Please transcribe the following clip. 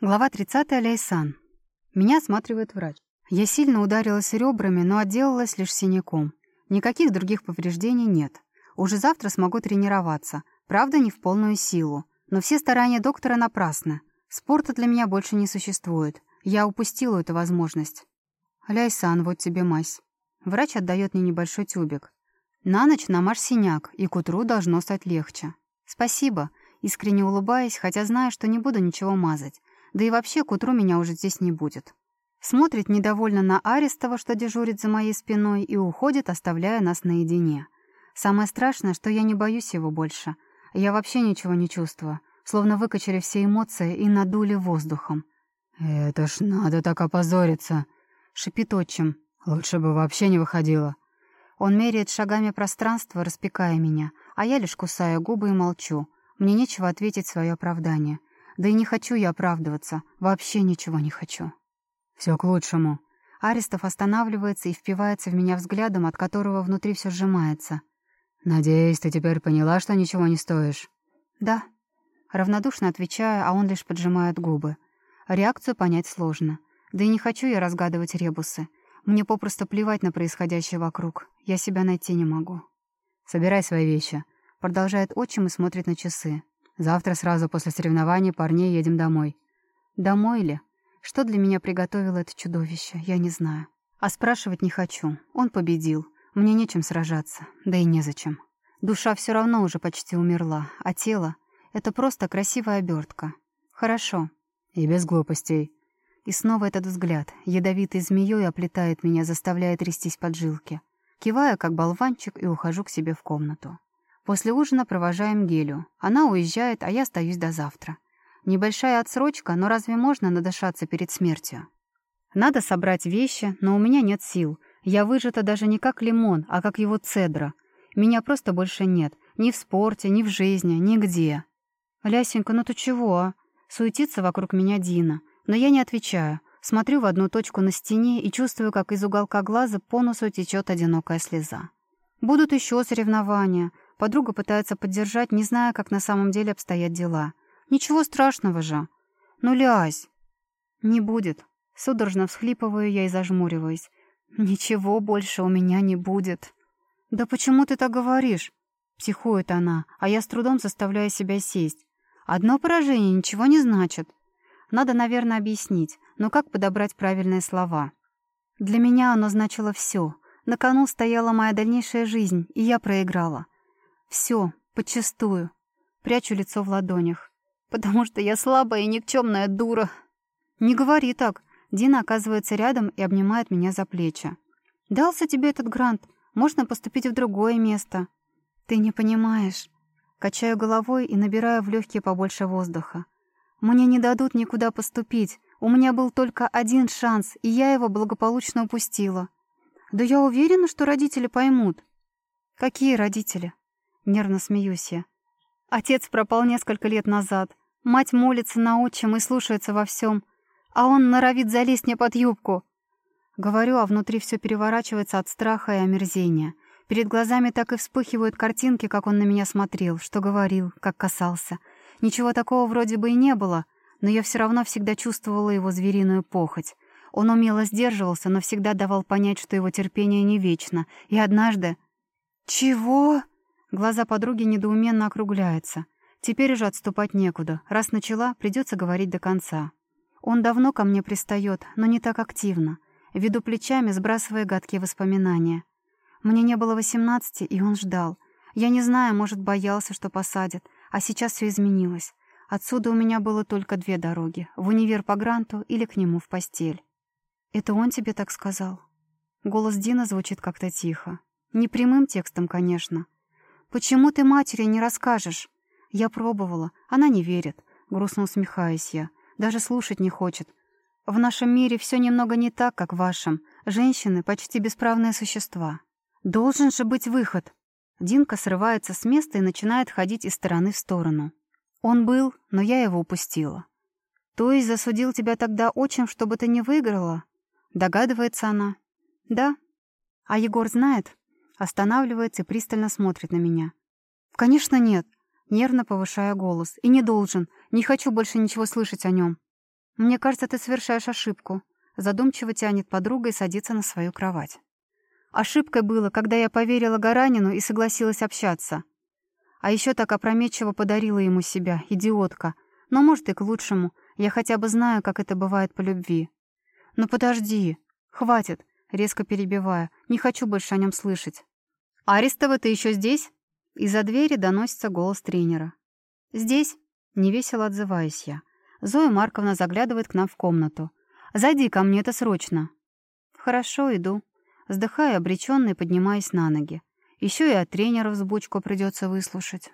Глава 30. Ляйсан. Меня осматривает врач. Я сильно ударилась ребрами, но отделалась лишь синяком. Никаких других повреждений нет. Уже завтра смогу тренироваться. Правда, не в полную силу. Но все старания доктора напрасны. Спорта для меня больше не существует. Я упустила эту возможность. Ляйсан, вот тебе мазь. Врач отдает мне небольшой тюбик. На ночь намажь синяк, и к утру должно стать легче. Спасибо. Искренне улыбаясь, хотя знаю, что не буду ничего мазать. Да и вообще, к утру меня уже здесь не будет. Смотрит недовольно на Арестова, что дежурит за моей спиной, и уходит, оставляя нас наедине. Самое страшное, что я не боюсь его больше. Я вообще ничего не чувствую. Словно выкачали все эмоции и надули воздухом. «Это ж надо так опозориться!» — шипит отчим. «Лучше бы вообще не выходила». Он меряет шагами пространство, распекая меня, а я лишь кусаю губы и молчу. Мне нечего ответить свое оправдание. Да и не хочу я оправдываться. Вообще ничего не хочу. Все к лучшему. Арестов останавливается и впивается в меня взглядом, от которого внутри все сжимается. «Надеюсь, ты теперь поняла, что ничего не стоишь?» «Да». Равнодушно отвечаю, а он лишь поджимает губы. Реакцию понять сложно. Да и не хочу я разгадывать ребусы. Мне попросту плевать на происходящее вокруг. Я себя найти не могу. «Собирай свои вещи», — продолжает отчим и смотрит на часы. Завтра сразу после соревнований парней едем домой». «Домой ли? Что для меня приготовило это чудовище, я не знаю. А спрашивать не хочу. Он победил. Мне нечем сражаться, да и незачем. Душа все равно уже почти умерла, а тело — это просто красивая обертка. Хорошо. И без глупостей. И снова этот взгляд, ядовитой змеей оплетает меня, заставляя трястись поджилки. Киваю, как болванчик, и ухожу к себе в комнату. После ужина провожаем Гелю. Она уезжает, а я остаюсь до завтра. Небольшая отсрочка, но разве можно надышаться перед смертью? Надо собрать вещи, но у меня нет сил. Я выжата даже не как лимон, а как его цедра. Меня просто больше нет. Ни в спорте, ни в жизни, нигде. «Лясенька, ну ты чего?» а?» Суетится вокруг меня Дина. Но я не отвечаю. Смотрю в одну точку на стене и чувствую, как из уголка глаза по носу течет одинокая слеза. Будут еще соревнования. Подруга пытается поддержать, не зная, как на самом деле обстоят дела. «Ничего страшного же!» «Ну, лясь!» «Не будет!» Судорожно всхлипываю я и зажмуриваюсь. «Ничего больше у меня не будет!» «Да почему ты так говоришь?» Психует она, а я с трудом заставляю себя сесть. «Одно поражение ничего не значит!» Надо, наверное, объяснить, но как подобрать правильные слова? Для меня оно значило все. На кону стояла моя дальнейшая жизнь, и я проиграла. Все, подчистую. Прячу лицо в ладонях. Потому что я слабая и никчемная дура. Не говори так. Дина оказывается рядом и обнимает меня за плечи. Дался тебе этот грант. Можно поступить в другое место. Ты не понимаешь. Качаю головой и набираю в легкие побольше воздуха. Мне не дадут никуда поступить. У меня был только один шанс, и я его благополучно упустила. Да я уверена, что родители поймут. Какие родители? Нервно смеюсь я. Отец пропал несколько лет назад. Мать молится на отчим и слушается во всем. А он норовит залезть мне под юбку. Говорю, а внутри все переворачивается от страха и омерзения. Перед глазами так и вспыхивают картинки, как он на меня смотрел, что говорил, как касался. Ничего такого вроде бы и не было, но я все равно всегда чувствовала его звериную похоть. Он умело сдерживался, но всегда давал понять, что его терпение не вечно. И однажды... «Чего?» Глаза подруги недоуменно округляются. Теперь уже отступать некуда. Раз начала, придется говорить до конца. Он давно ко мне пристает, но не так активно. Веду плечами, сбрасывая гадкие воспоминания. Мне не было восемнадцати, и он ждал. Я не знаю, может, боялся, что посадят. А сейчас все изменилось. Отсюда у меня было только две дороги. В универ по гранту или к нему в постель. «Это он тебе так сказал?» Голос Дина звучит как-то тихо. Не прямым текстом, конечно. «Почему ты матери не расскажешь?» Я пробовала. Она не верит. Грустно усмехаюсь я. Даже слушать не хочет. В нашем мире все немного не так, как в вашем. Женщины — почти бесправные существа. Должен же быть выход. Динка срывается с места и начинает ходить из стороны в сторону. Он был, но я его упустила. То есть засудил тебя тогда очень, чтобы ты не выиграла? Догадывается она. Да. А Егор знает? Останавливается и пристально смотрит на меня. «Конечно нет!» Нервно повышая голос. «И не должен. Не хочу больше ничего слышать о нем». Мне кажется, ты совершаешь ошибку. Задумчиво тянет подруга и садится на свою кровать. Ошибкой было, когда я поверила Гаранину и согласилась общаться. А еще так опрометчиво подарила ему себя, идиотка. Но, может, и к лучшему. Я хотя бы знаю, как это бывает по любви. «Ну подожди. Хватит», — резко перебивая. «Не хочу больше о нем слышать». «Арестова, ты еще здесь?» Из-за двери доносится голос тренера. «Здесь?» — невесело отзываюсь я. Зоя Марковна заглядывает к нам в комнату. «Зайди ко мне, это срочно». «Хорошо, иду». Вздыхаю обреченно и поднимаюсь на ноги. Еще и от тренера взбучку придется выслушать.